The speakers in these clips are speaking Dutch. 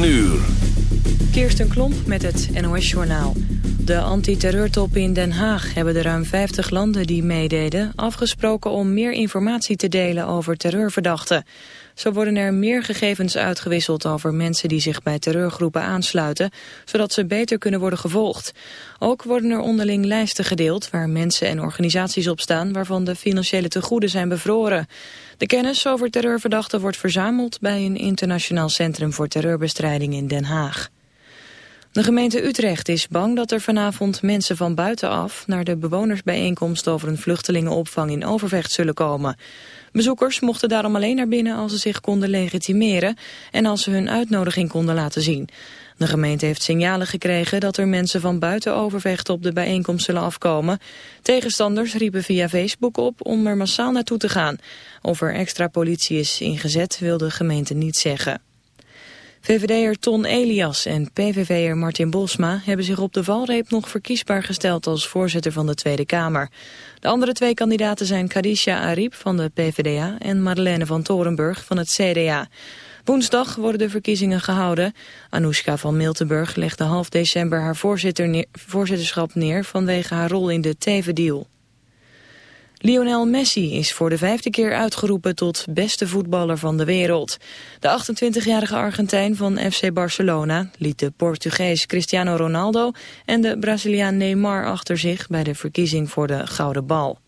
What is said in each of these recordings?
9 uur. Kirsten Klomp met het NOS-journaal. De antiterreurtop in Den Haag hebben de ruim 50 landen die meededen... afgesproken om meer informatie te delen over terreurverdachten. Zo worden er meer gegevens uitgewisseld over mensen die zich bij terreurgroepen aansluiten... zodat ze beter kunnen worden gevolgd. Ook worden er onderling lijsten gedeeld waar mensen en organisaties op staan... waarvan de financiële tegoeden zijn bevroren. De kennis over terreurverdachten wordt verzameld bij een internationaal centrum voor terreurbestrijding in Den Haag. De gemeente Utrecht is bang dat er vanavond mensen van buitenaf... naar de bewonersbijeenkomst over een vluchtelingenopvang in Overvecht zullen komen. Bezoekers mochten daarom alleen naar binnen als ze zich konden legitimeren... en als ze hun uitnodiging konden laten zien. De gemeente heeft signalen gekregen dat er mensen van buiten Overvecht op de bijeenkomst zullen afkomen. Tegenstanders riepen via Facebook op om er massaal naartoe te gaan. Of er extra politie is ingezet wil de gemeente niet zeggen. VVD'er Ton Elias en PVV'er Martin Bosma hebben zich op de valreep nog verkiesbaar gesteld als voorzitter van de Tweede Kamer. De andere twee kandidaten zijn Kadisha Ariep van de PVDA en Madeleine van Torenburg van het CDA. Woensdag worden de verkiezingen gehouden. Anoushka van Miltenburg legde half december haar voorzitterschap neer vanwege haar rol in de Teven-deal. Lionel Messi is voor de vijfde keer uitgeroepen tot beste voetballer van de wereld. De 28-jarige Argentijn van FC Barcelona liet de Portugees Cristiano Ronaldo en de Braziliaan Neymar achter zich bij de verkiezing voor de Gouden Bal.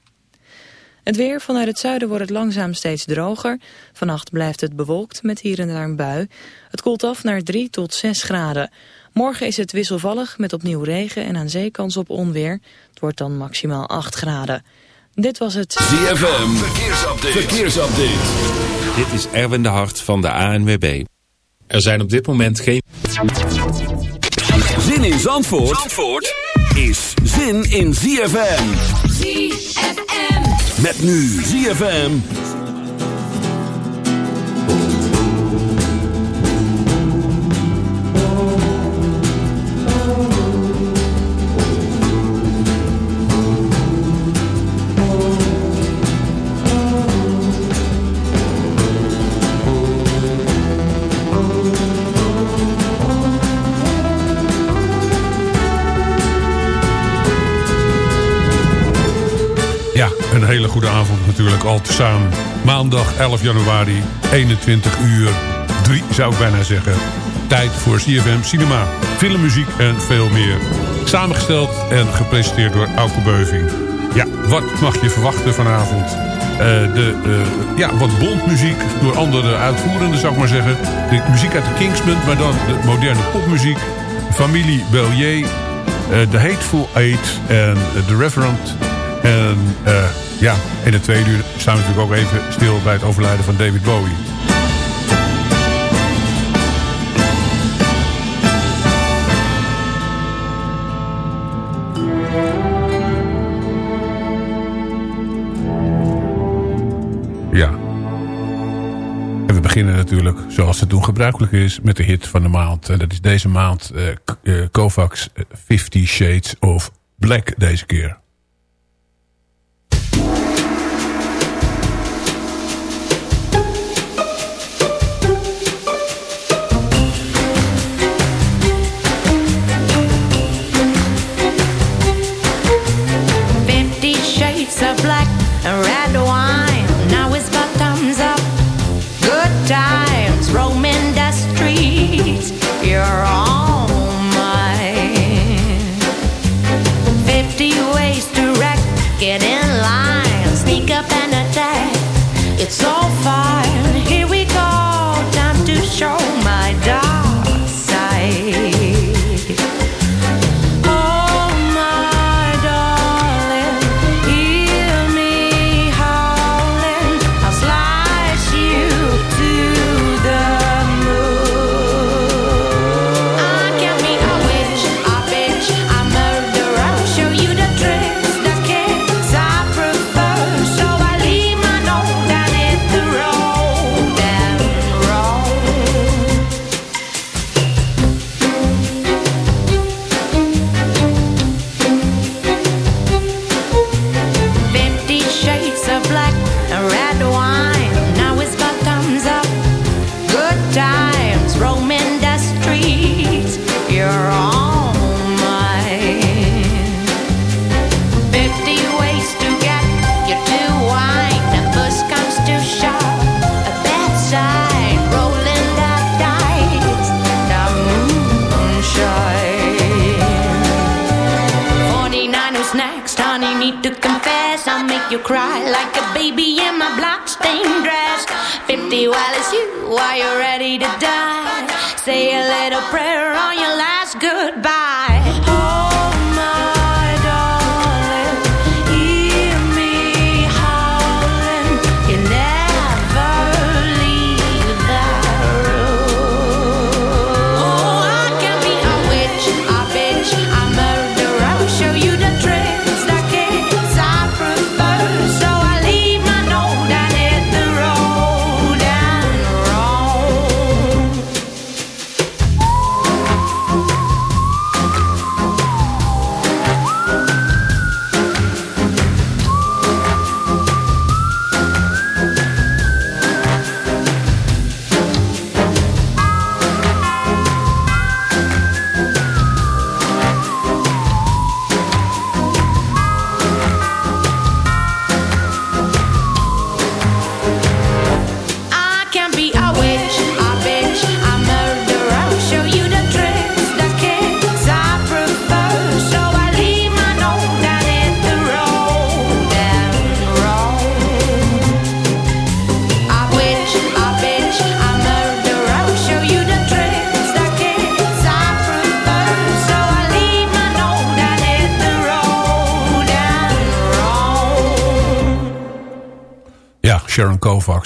Het weer vanuit het zuiden wordt het langzaam steeds droger. Vannacht blijft het bewolkt met hier en daar een bui. Het koelt af naar 3 tot 6 graden. Morgen is het wisselvallig met opnieuw regen en aan zee kans op onweer. Het wordt dan maximaal 8 graden. Dit was het ZFM Verkeersupdate. Verkeersupdate. Dit is Erwin de Hart van de ANWB. Er zijn op dit moment geen... Zin in Zandvoort, Zandvoort is zin in ZFM. ZFM. Met nu ZFM hele goede avond natuurlijk al te samen. Maandag 11 januari, 21 uur 3 zou ik bijna zeggen. Tijd voor CFM Cinema, filmmuziek en veel meer. Samengesteld en gepresenteerd door Auke Beuving. Ja, wat mag je verwachten vanavond? Uh, de, uh, ja, wat bondmuziek door andere uitvoerenden, zou ik maar zeggen. De muziek uit de Kingsman, maar dan de moderne popmuziek. Familie Bellier, uh, The Hateful Eight en The Reverend. En ja, in de tweede uur staan we natuurlijk ook even stil bij het overlijden van David Bowie. Ja. We beginnen natuurlijk, zoals het toen gebruikelijk is, met de hit van de maand. En dat is deze maand uh, Kovacs 50 Shades of Black deze keer.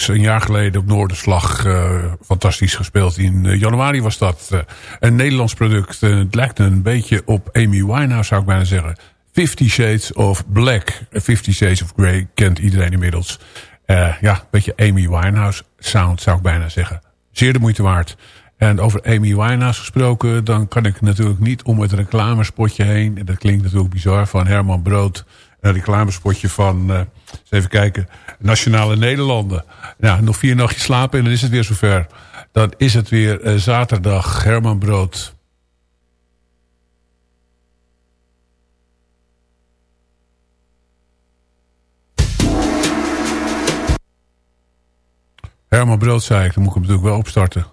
Een jaar geleden op Noorderslag. Uh, fantastisch gespeeld. In uh, januari was dat. Uh, een Nederlands product. het lijkt een beetje op Amy Winehouse zou ik bijna zeggen. Fifty Shades of Black. Fifty Shades of Grey kent iedereen inmiddels. ja, een beetje Amy Winehouse sound zou ik bijna zeggen. Zeer de moeite waard. En over Amy Winehouse gesproken... dan kan ik natuurlijk niet om het reclamespotje heen. En dat klinkt natuurlijk bizar van Herman Brood. Een reclamespotje van even kijken. Nationale Nederlanden. Ja, nog vier nachtjes slapen en dan is het weer zover. Dan is het weer uh, zaterdag. Herman Brood. Herman Brood zei ik, dan moet ik hem natuurlijk wel opstarten.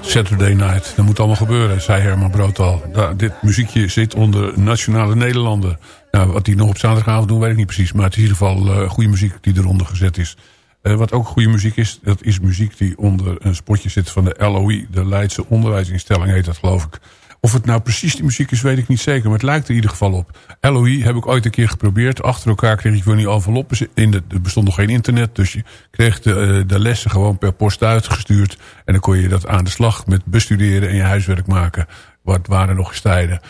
Saturday Night. Dat moet allemaal gebeuren, zei Herman Brood al. dit muziekje zit onder Nationale Nederlanden. Nou, wat die nog op zaterdagavond doen, weet ik niet precies. Maar het is in ieder geval uh, goede muziek die eronder gezet is. Uh, wat ook goede muziek is, dat is muziek die onder een spotje zit van de LOI. De Leidse Onderwijsinstelling heet dat, geloof ik. Of het nou precies die muziek is, weet ik niet zeker. Maar het lijkt er in ieder geval op. LOI heb ik ooit een keer geprobeerd. Achter elkaar kreeg ik wel niet enveloppen. In de, er bestond nog geen internet. Dus je kreeg de, eh, de lessen gewoon per post uitgestuurd. En dan kon je dat aan de slag met bestuderen en je huiswerk maken. Wat waren nog eens tijden.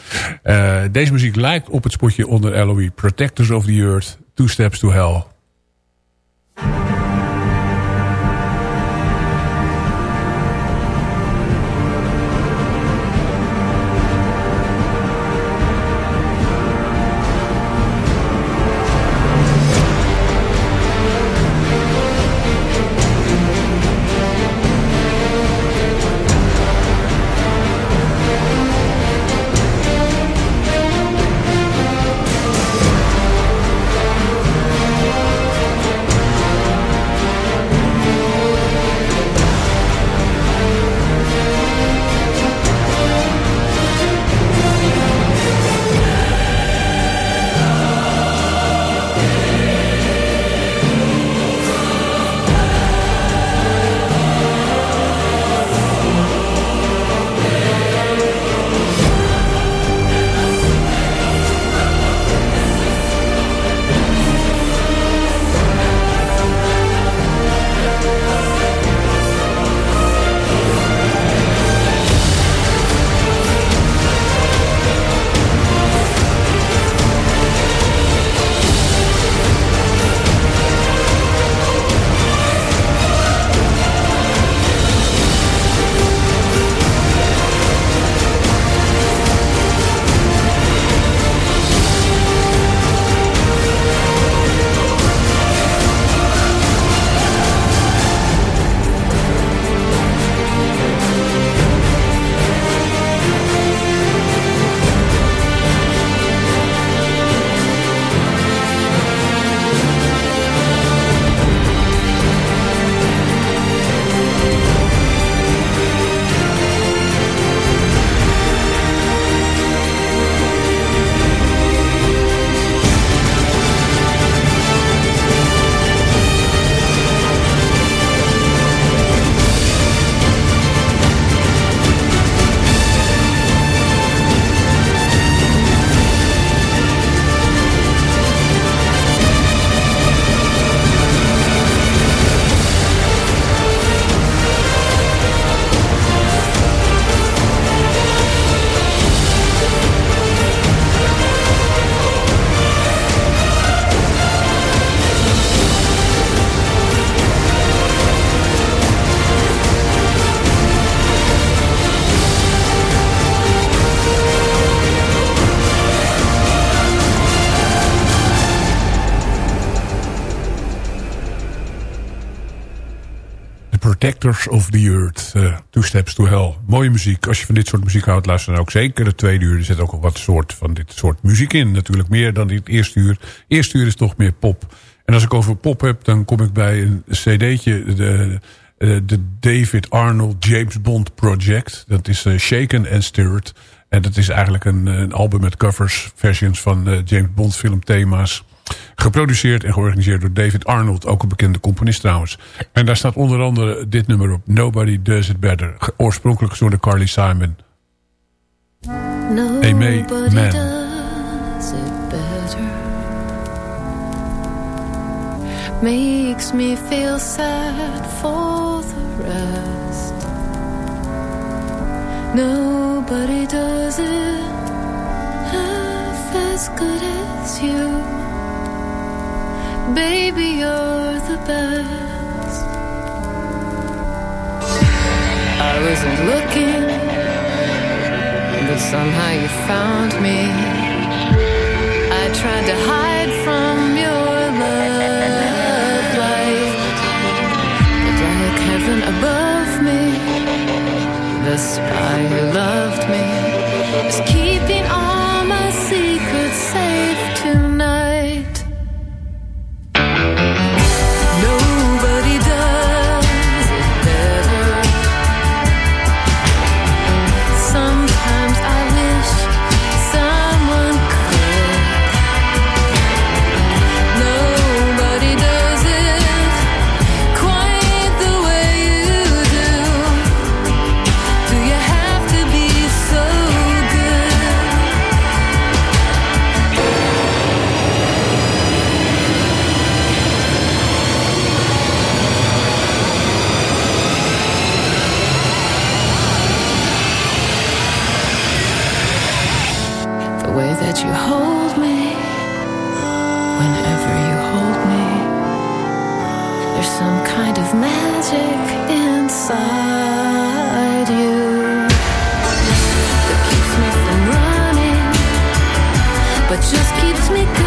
Uh, deze muziek lijkt op het spotje onder LOI. Protectors of the Earth, Two Steps to Hell. Protectors of the Earth. Uh, Two Steps to Hell. Mooie muziek. Als je van dit soort muziek houdt, luister dan ook zeker de tweede uur. Er zit ook al wat soort van dit soort muziek in. Natuurlijk meer dan dit eerste uur. Eerste uur is toch meer pop. En als ik over pop heb, dan kom ik bij een cd'tje. De, de David Arnold James Bond Project. Dat is uh, Shaken and Stirred. En dat is eigenlijk een, een album met covers, versions van James Bond filmthema's. Geproduceerd en georganiseerd door David Arnold. Ook een bekende componist trouwens. En daar staat onder andere dit nummer op. Nobody Does It Better. Oorspronkelijk gezongen door Carly Simon. Nobody Aimee Man. Does it better. Makes me feel sad for the rest. Nobody does it half as good as you. Baby, you're the best. I wasn't looking, but somehow you found me. I tried to hide from your love light, but like heaven above me, the spy inside you that keeps me from running, but just keeps me.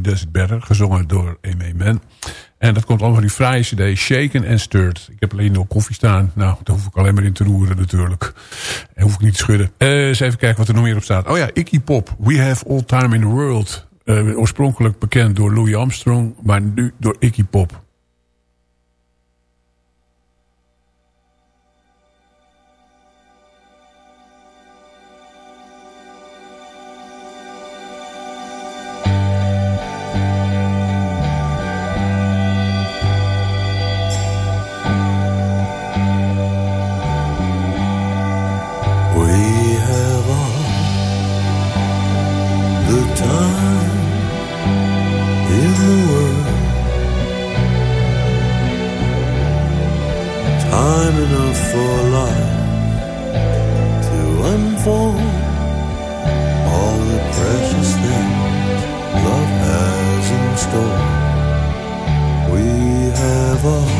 Does It Better. Gezongen door M.A. Man. En dat komt allemaal van die fraaie cd. Shaken and Stirred. Ik heb alleen nog koffie staan. Nou, daar hoef ik alleen maar in te roeren natuurlijk. En hoef ik niet te schudden. Uh, eens even kijken wat er nog meer op staat. Oh ja, Iggy Pop. We Have All Time in the World. Uh, oorspronkelijk bekend door Louis Armstrong. Maar nu door Iggy Pop. Nothing more, nothing less.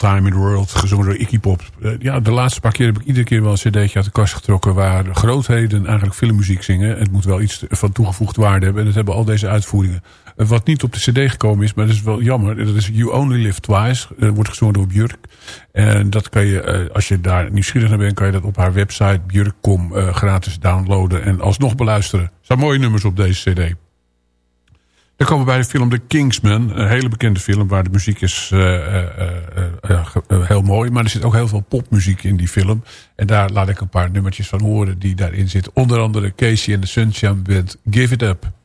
Time in the World, gezongen door Iggy Pop. Uh, ja, de laatste paar keer heb ik iedere keer wel een cd'tje uit de kast getrokken... waar grootheden eigenlijk filmmuziek zingen. Het moet wel iets van toegevoegd waarde hebben. En dat hebben al deze uitvoeringen. Uh, wat niet op de cd gekomen is, maar dat is wel jammer. Dat is You Only Live Twice. Dat wordt gezongen door Björk. En dat kan je, als je daar nieuwsgierig naar bent... kan je dat op haar website björk.com gratis downloaden... en alsnog beluisteren. Er staan mooie nummers op deze cd. Dan komen we bij de film The Kingsman. Een hele bekende film waar de muziek is uh, uh, uh, heel mooi. Maar er zit ook heel veel popmuziek in die film. En daar laat ik een paar nummertjes van horen die daarin zitten. Onder andere Casey and the Sunshine Band Give It Up.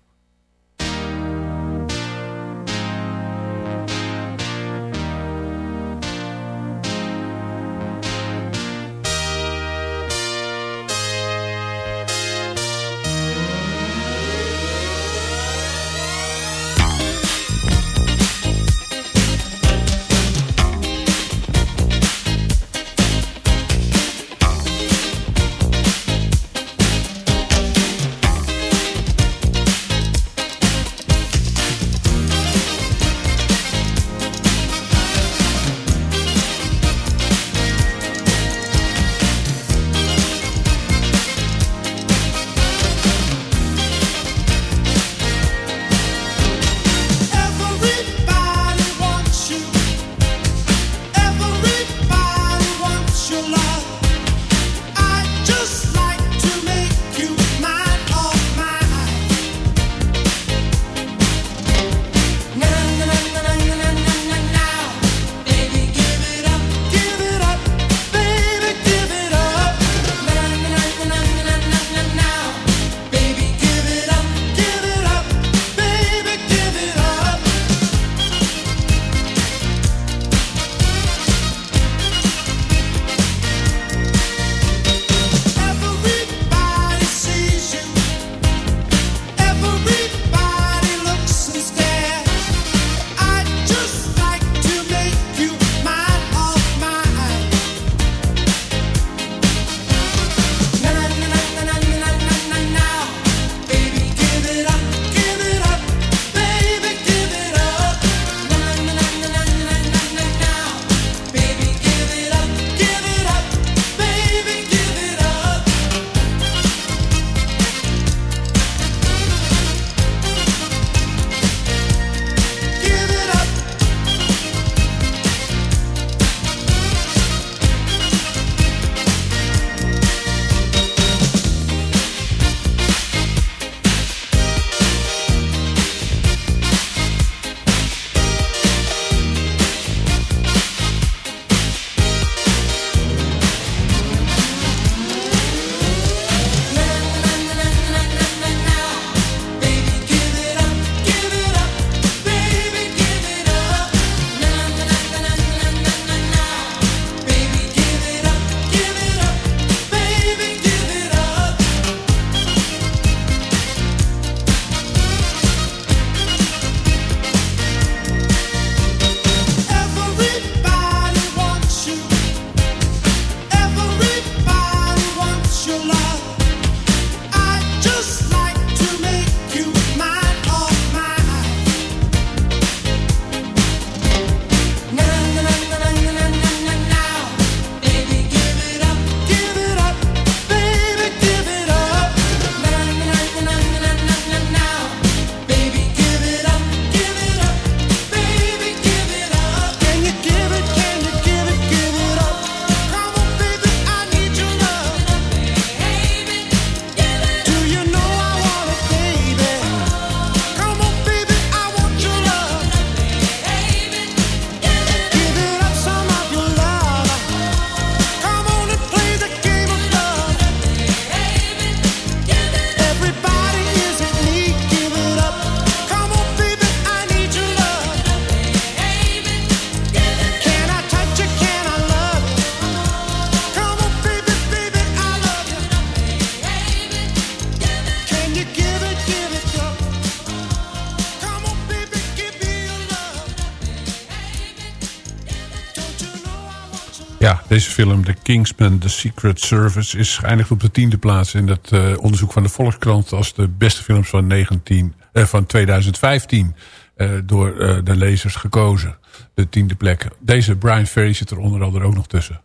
Deze film, The Kingsman, The Secret Service... is geëindigd op de tiende plaats in het uh, onderzoek van de Volkskrant... als de beste films van, 19, uh, van 2015 uh, door de lezers gekozen. De tiende plek. Deze Brian Ferry zit er onder andere ook nog tussen.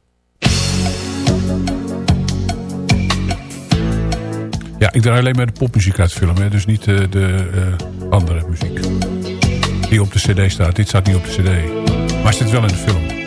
Ja, ik draai alleen maar de popmuziek uit film. Dus niet de andere muziek. Die op de cd staat. Dit staat niet op de cd. Maar zit wel in de film.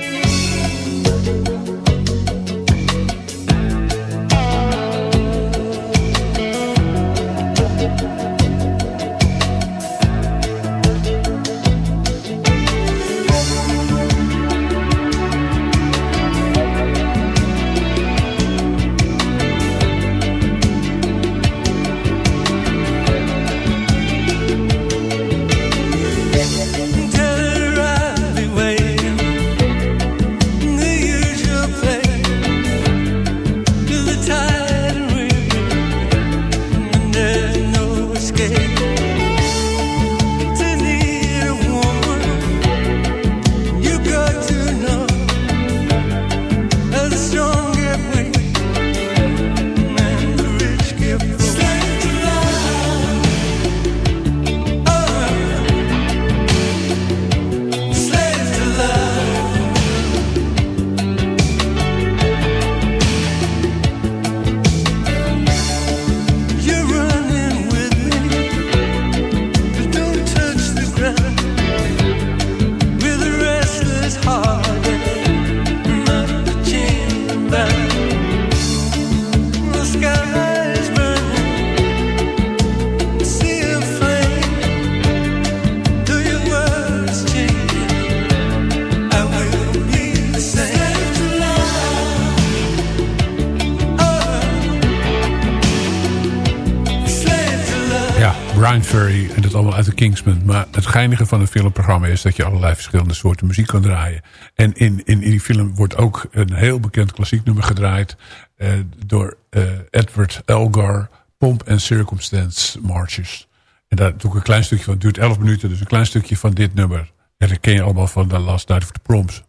Kingsman. Maar het geinige van een filmprogramma is dat je allerlei verschillende soorten muziek kan draaien. En in, in, in die film wordt ook een heel bekend klassiek nummer gedraaid. Uh, door uh, Edward Elgar, Pomp and Circumstance Marches. En daar doe ik een klein stukje van. Het duurt 11 minuten, dus een klein stukje van dit nummer. En dat ken je allemaal van The Last Night of the Proms.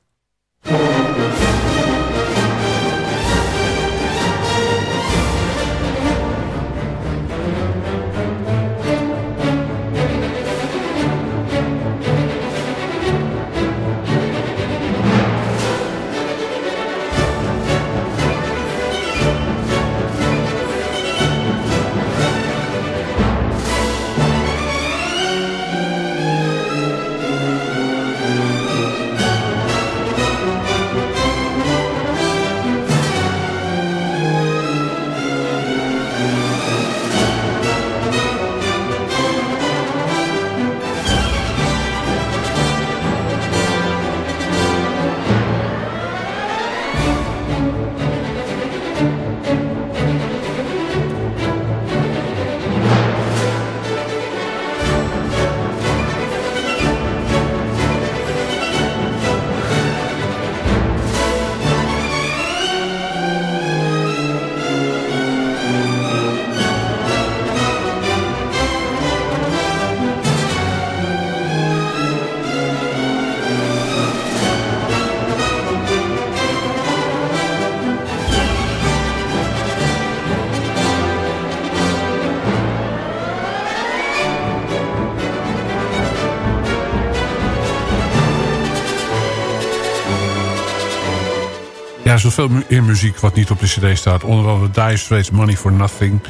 Ja, zoveel in muziek wat niet op de cd staat. Onder andere Dire Straits, Money for Nothing.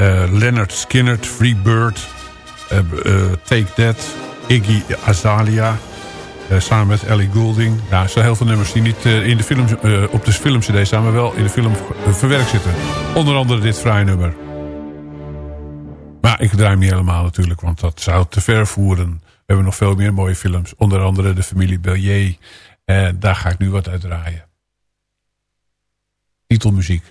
Uh, Leonard Skinner, Free Bird. Uh, uh, Take That. Iggy Azalea. samen met Ellie Goulding. Ja, er zijn heel veel nummers die niet in de film, op de film-cd staan... maar wel in de film verwerkt zitten. Onder andere dit vrije nummer. Maar ik draai hem niet helemaal natuurlijk, want dat zou te ver voeren. We hebben nog veel meer mooie films. Onder andere de familie Bellier. En daar ga ik nu wat uit draaien titelmuziek.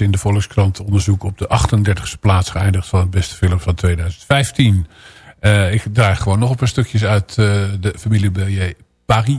In de Volkskrant onderzoek op de 38e plaats geëindigd van het beste film van 2015. Uh, ik draai gewoon nog een paar stukjes uit uh, de Familie Bélier Paris.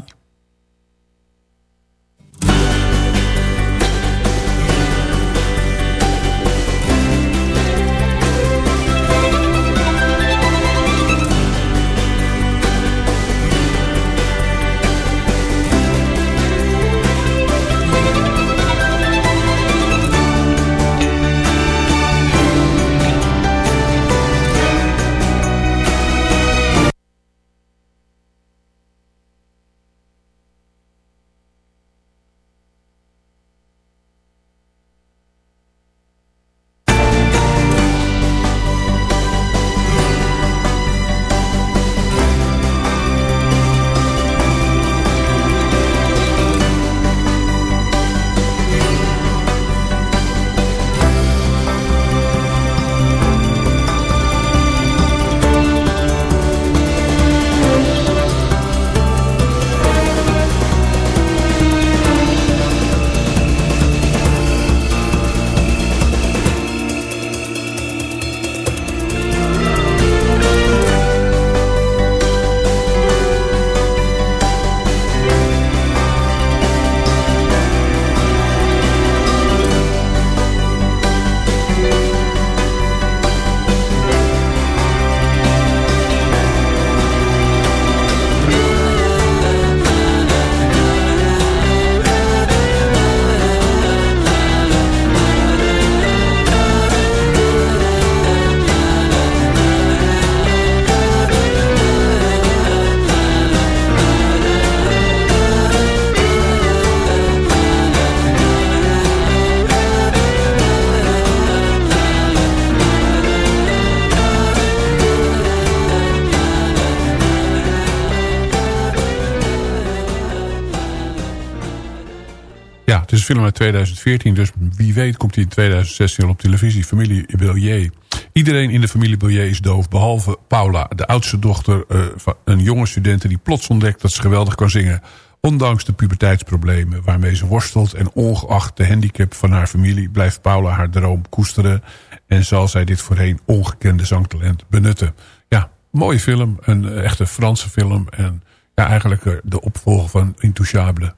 Film uit 2014. Dus wie weet komt hij in 2016 al op televisie. Familie Billier. Iedereen in de familie Billier is doof. Behalve Paula, de oudste dochter uh, van een jonge studente... die plots ontdekt dat ze geweldig kan zingen. Ondanks de puberteitsproblemen waarmee ze worstelt... en ongeacht de handicap van haar familie... blijft Paula haar droom koesteren... en zal zij dit voorheen ongekende zangtalent benutten. Ja, mooie film. Een echte Franse film. En ja, eigenlijk eh, de opvolger van Intouchable.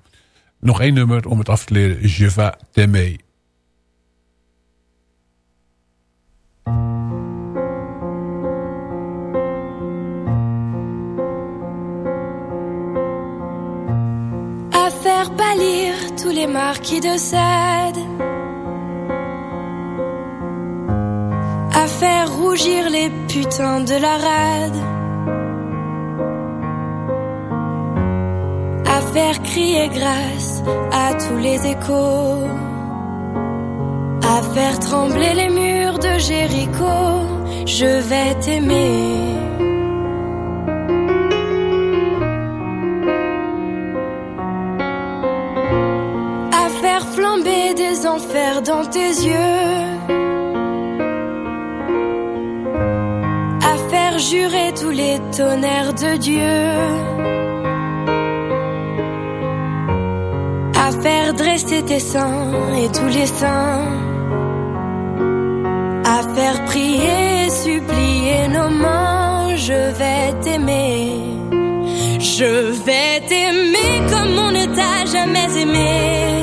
Nog één nummer om het af te leren. Je vais t'aimer. À faire pâlir tous les marquis de Sade. À faire rougir les putains de la rade. Faire crier grâce à tous les échos, à faire trembler les murs de Jéricho, je vais t'aimer. À faire flamber des enfers dans tes yeux. À faire jurer tous les tonnerres de Dieu faire dresser tes seins et tous les saints, à faire prier supplier nos mains. Je vais t'aimer, je vais t'aimer comme on ne t'a jamais aimé.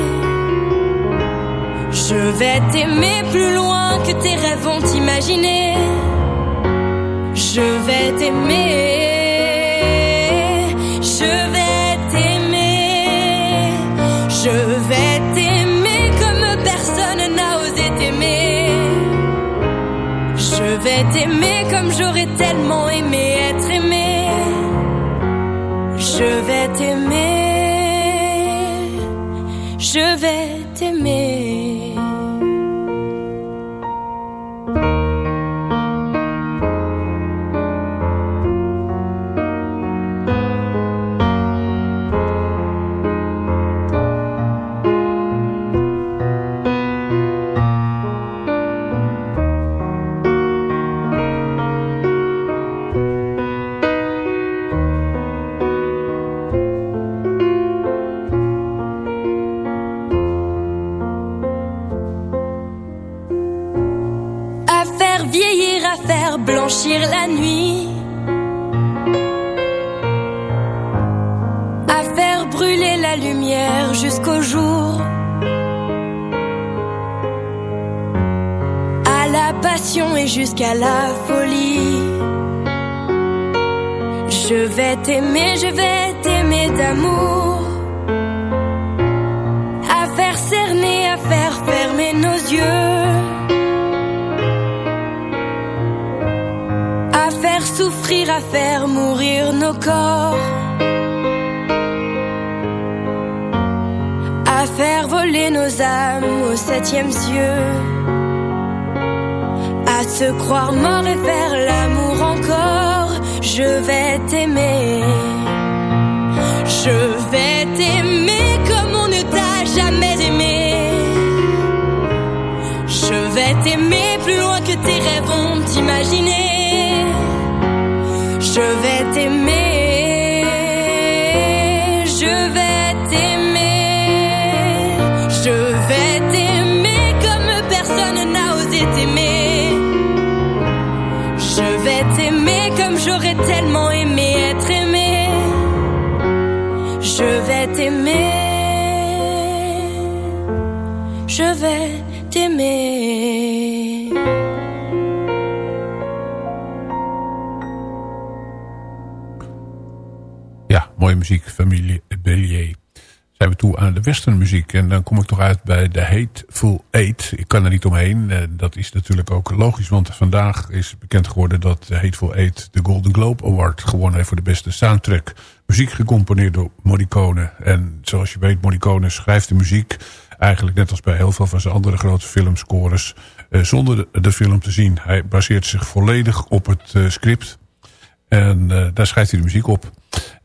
Je vais t'aimer plus loin que tes rêves vont t'imaginer. Je vais t'aimer comme j'aurais tellement aimé être aimé. Je vais t'aimer, je vais t'aimer. Blanchir la nuit, à faire brûler la lumière jusqu'au jour, à la passion et jusqu'à la folie. Je vais t'aimer, je vais t'aimer d'amour. À faire cerner, à faire fermer nos yeux. À faire mourir nos corps. À faire voler nos âmes au septième cieux. À se croire mort et faire l'amour encore je vais t'aimer. Je vais t'aimer comme on ne t'a jamais aimé. Je vais t'aimer plus loin que tes rêves ont imaginé. Je vais t'aimer. Je vais t'aimer. Je vais t'aimer comme personne n'a osé t'aimer. Je vais t'aimer comme j'aurais tellement aimé être aimé. Je vais t'aimer. Je vais mooie muziek, familie Bellier. Zijn we toe aan de westernmuziek. En dan kom ik toch uit bij de Hateful Eight. Ik kan er niet omheen. Eh, Dat is natuurlijk ook logisch. Want vandaag is bekend geworden dat de Hateful Eight de Golden Globe Award gewonnen heeft voor de beste soundtrack. Muziek gecomponeerd door Morricone. En zoals je weet, Morricone schrijft de muziek. Eigenlijk net als bij heel veel van zijn andere grote filmscores. eh, zonder de, de film te zien. Hij baseert zich volledig op het eh, script. En eh, daar schrijft hij de muziek op.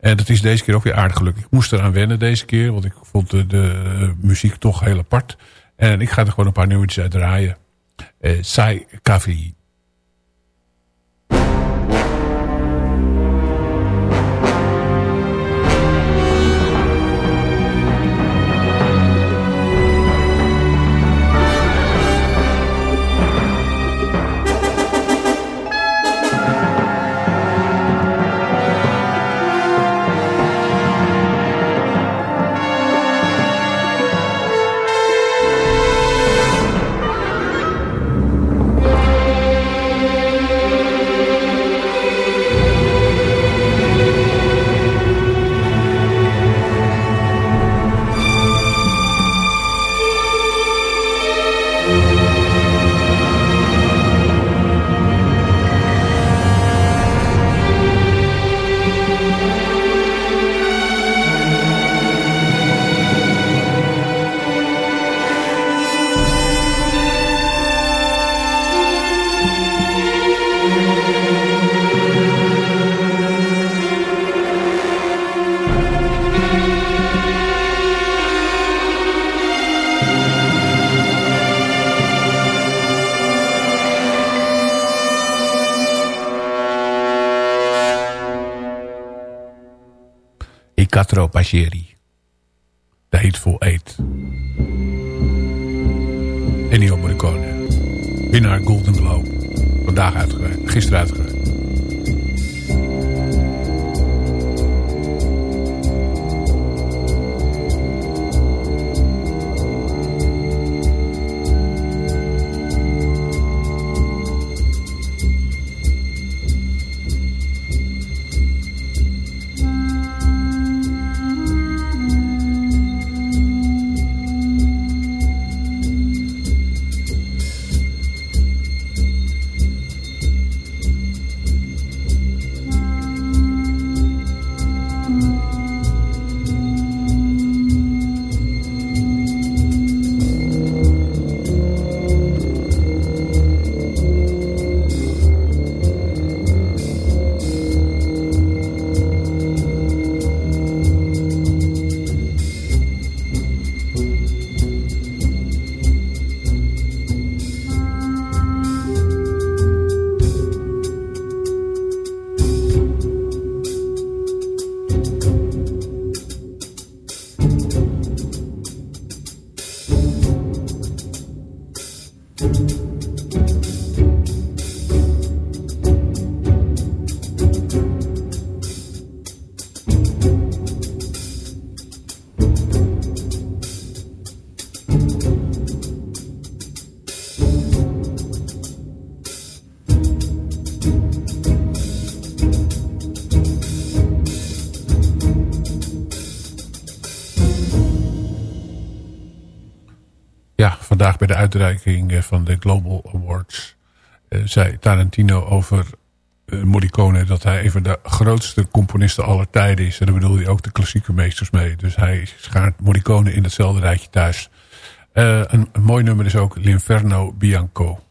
En dat is deze keer ook weer aardig gelukkig. Ik moest eraan wennen deze keer. Want ik vond de, de muziek toch heel apart. En ik ga er gewoon een paar nummertjes uit draaien. Eh Sai Kavi. Pascieri. The Hateful Eight. Ennio Morricone. Winnaar Golden Globe. Vandaag uitgereikt. Gisteren uitgereikt. Uitreiking van de Global Awards... zei Tarantino over Morricone dat hij een van de grootste componisten aller tijden is. En daar bedoelde hij ook de klassieke meesters mee. Dus hij schaart Morricone in hetzelfde rijtje thuis. een, een mooi nummer is ook L'Inferno Bianco.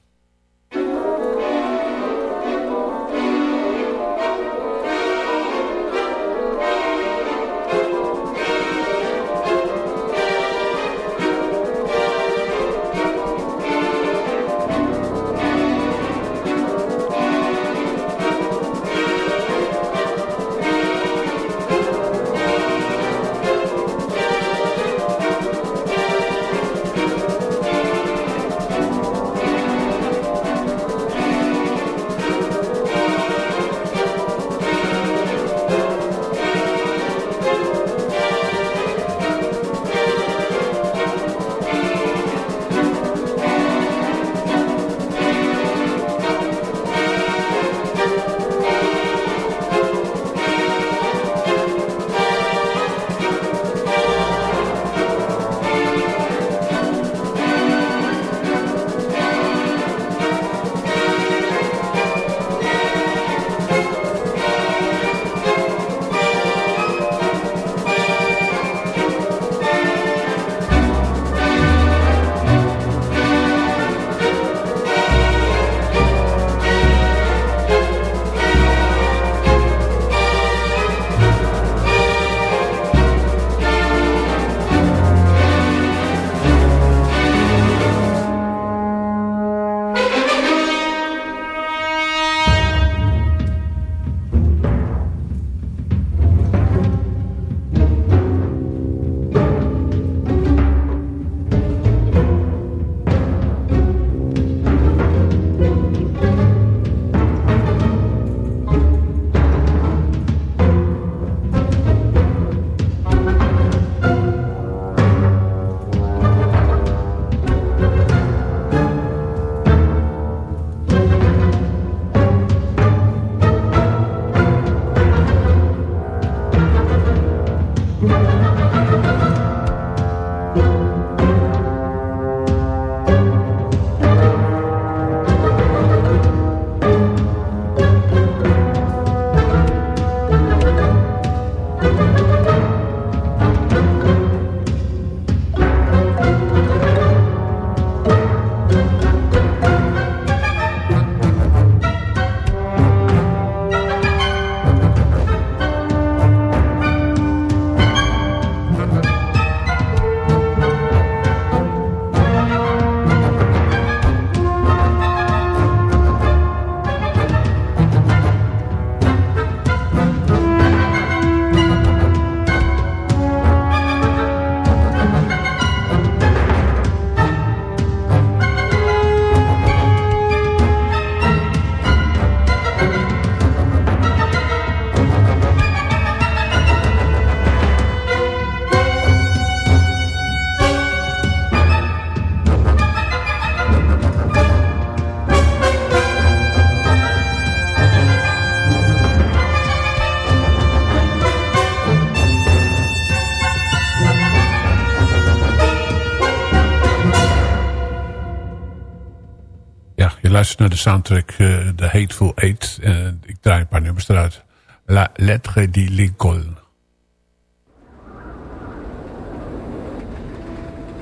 Naar de soundtrack uh, The Hateful Eight. Uh, ik draai een paar nummers eruit. La Lettre di Lincoln.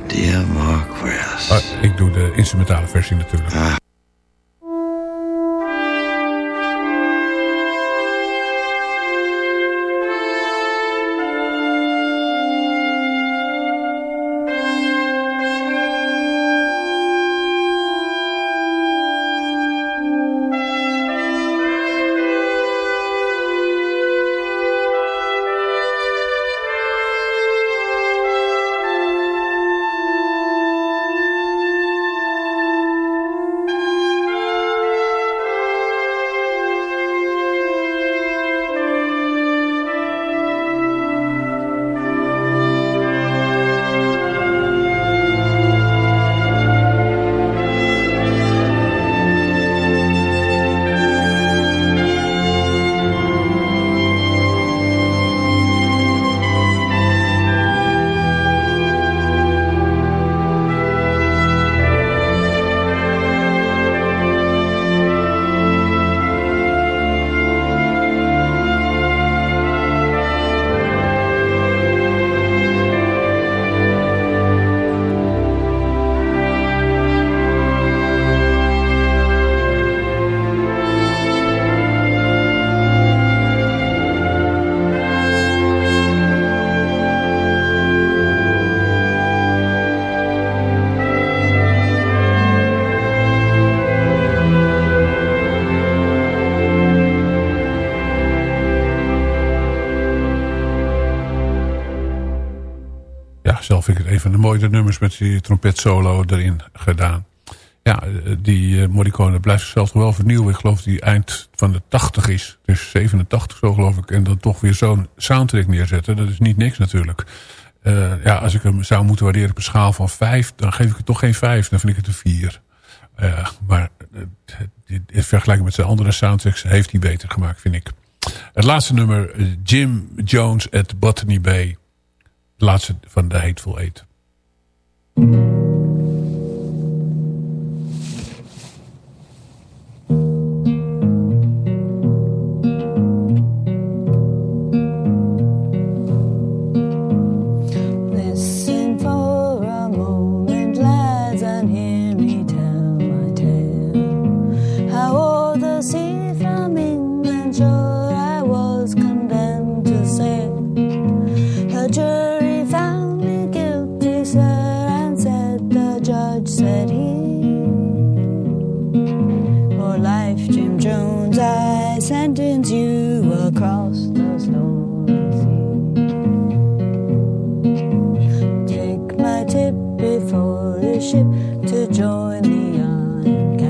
Dear Marquess. Ah, ik doe de instrumentale versie natuurlijk. Ah. Mooie nummers met die trompetsolo erin gedaan. Ja, die Morricone blijft zichzelf wel vernieuwen. Ik geloof hij eind van de 80 is. Dus 87 zo geloof ik. En dan toch weer zo'n soundtrack neerzetten. Dat is niet niks natuurlijk. Uh, ja, als ik hem zou moeten waarderen op een schaal van 5... dan geef ik het toch geen 5. Dan vind ik het een 4. Uh, maar in vergelijking met zijn andere soundtracks... heeft hij beter gemaakt, vind ik. Het laatste nummer, Jim Jones at Botany Bay. Het laatste van The Hateful Eight. thank you tip before the ship to join the iron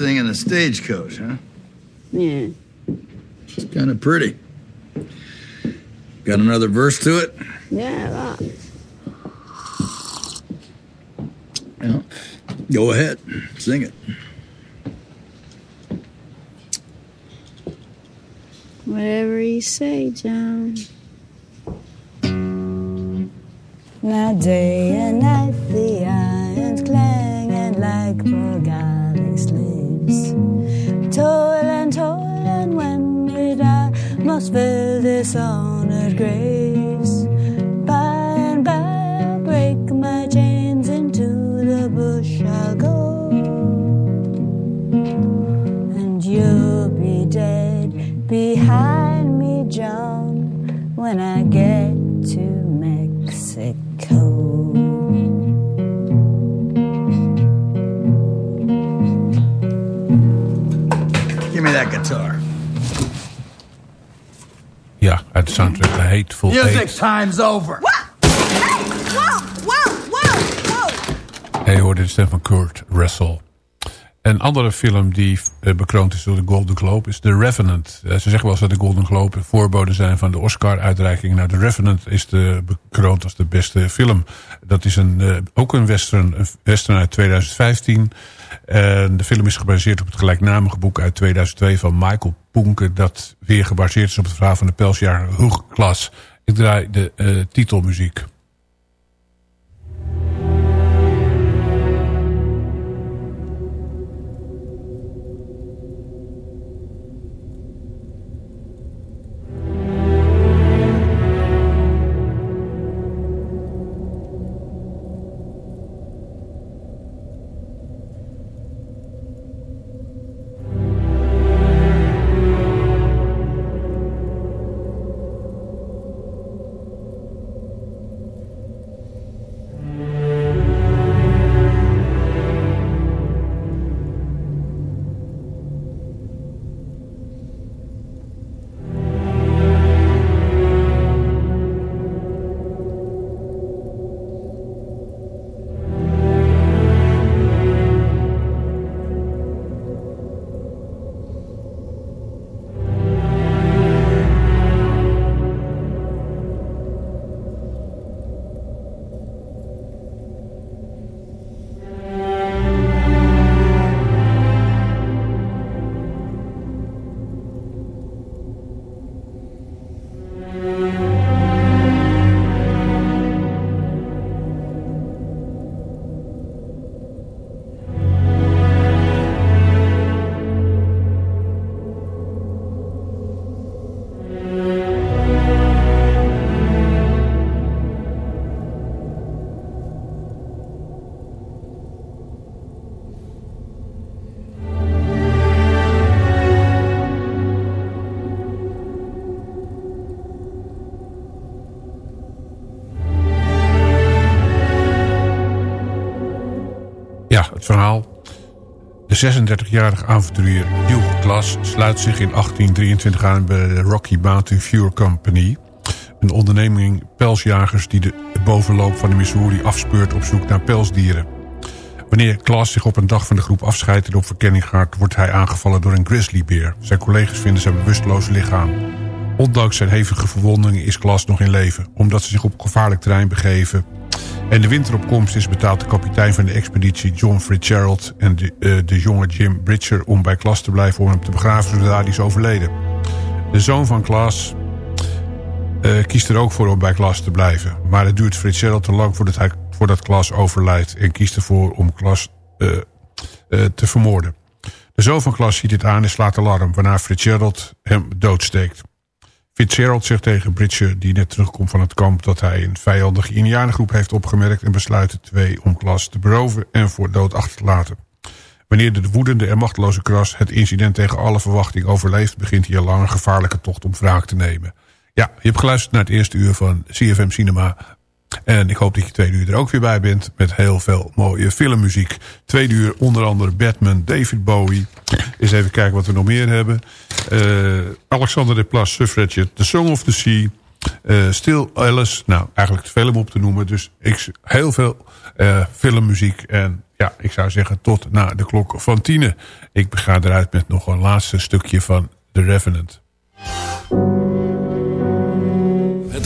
sing in a stagecoach, huh? Yeah. It's kind of pretty. Got another verse to it? Yeah, that. Yeah. Go ahead. Sing it. Whatever you say, John. Now day and night the irons clanging like Borgali slaves. Toil and toil and when we die must fill this honored graves. When I get to Mexico. Give me that guitar. Ja, uit de soundtrack The Hateful Music Eight. time's over. hey Hij hoorde de stem van Kurt Russell. Een andere film die eh, bekroond is door de Golden Globe is The Revenant. Eh, ze zeggen wel eens dat de Golden Globe voorboden zijn van de Oscar-uitreiking. Nou, The Revenant is de, bekroond als de beste film. Dat is een, eh, ook een western, een western uit 2015. En de film is gebaseerd op het gelijknamige boek uit 2002 van Michael Poenke... dat weer gebaseerd is op het verhaal van de pelsjager Hoogklas. Ik draai de titelmuziek. Verhaal. De 36-jarige avonturier Hugh Glass sluit zich in 1823 aan bij de Rocky Mountain Fuel Company. Een onderneming pelsjagers die de bovenloop van de Missouri afspeurt op zoek naar pelsdieren. Wanneer Klaas zich op een dag van de groep afscheidt en op verkenning gaat... wordt hij aangevallen door een grizzlybeer. Zijn collega's vinden zijn bewusteloze lichaam. Ondanks zijn hevige verwondingen is Klaas nog in leven. Omdat ze zich op gevaarlijk terrein begeven en de winteropkomst is betaald de kapitein van de expeditie John Fitzgerald... en de, uh, de jonge Jim Bridger om bij Klaas te blijven om hem te begraven zodra hij is overleden. De zoon van Klaas uh, kiest er ook voor om bij Klaas te blijven. Maar het duurt Fitzgerald te lang voordat, hij, voordat Klaas overlijdt... en kiest ervoor om Klaas uh, te vermoorden. De zoon van Klaas ziet dit aan en slaat alarm... waarna Fitzgerald hem doodsteekt. Fitzgerald zegt tegen Bridger, die net terugkomt van het kamp... dat hij een vijandige indianengroep heeft opgemerkt... en besluit de twee om Klas te beroven en voor dood achter te laten. Wanneer de woedende en machteloze Kras het incident tegen alle verwachting overleeft... begint hij een lange gevaarlijke tocht om wraak te nemen. Ja, je hebt geluisterd naar het eerste uur van CFM Cinema... En ik hoop dat je twee uur er ook weer bij bent. Met heel veel mooie filmmuziek. Tweede uur onder andere Batman, David Bowie. Eens even kijken wat we nog meer hebben. Uh, Alexander de Plas, Suffragette, The Song of the Sea. Uh, Still Alice. Nou, eigenlijk te veel om op te noemen. Dus ik, heel veel uh, filmmuziek. En ja, ik zou zeggen tot na de klok van tienen. Ik ga eruit met nog een laatste stukje van The Revenant.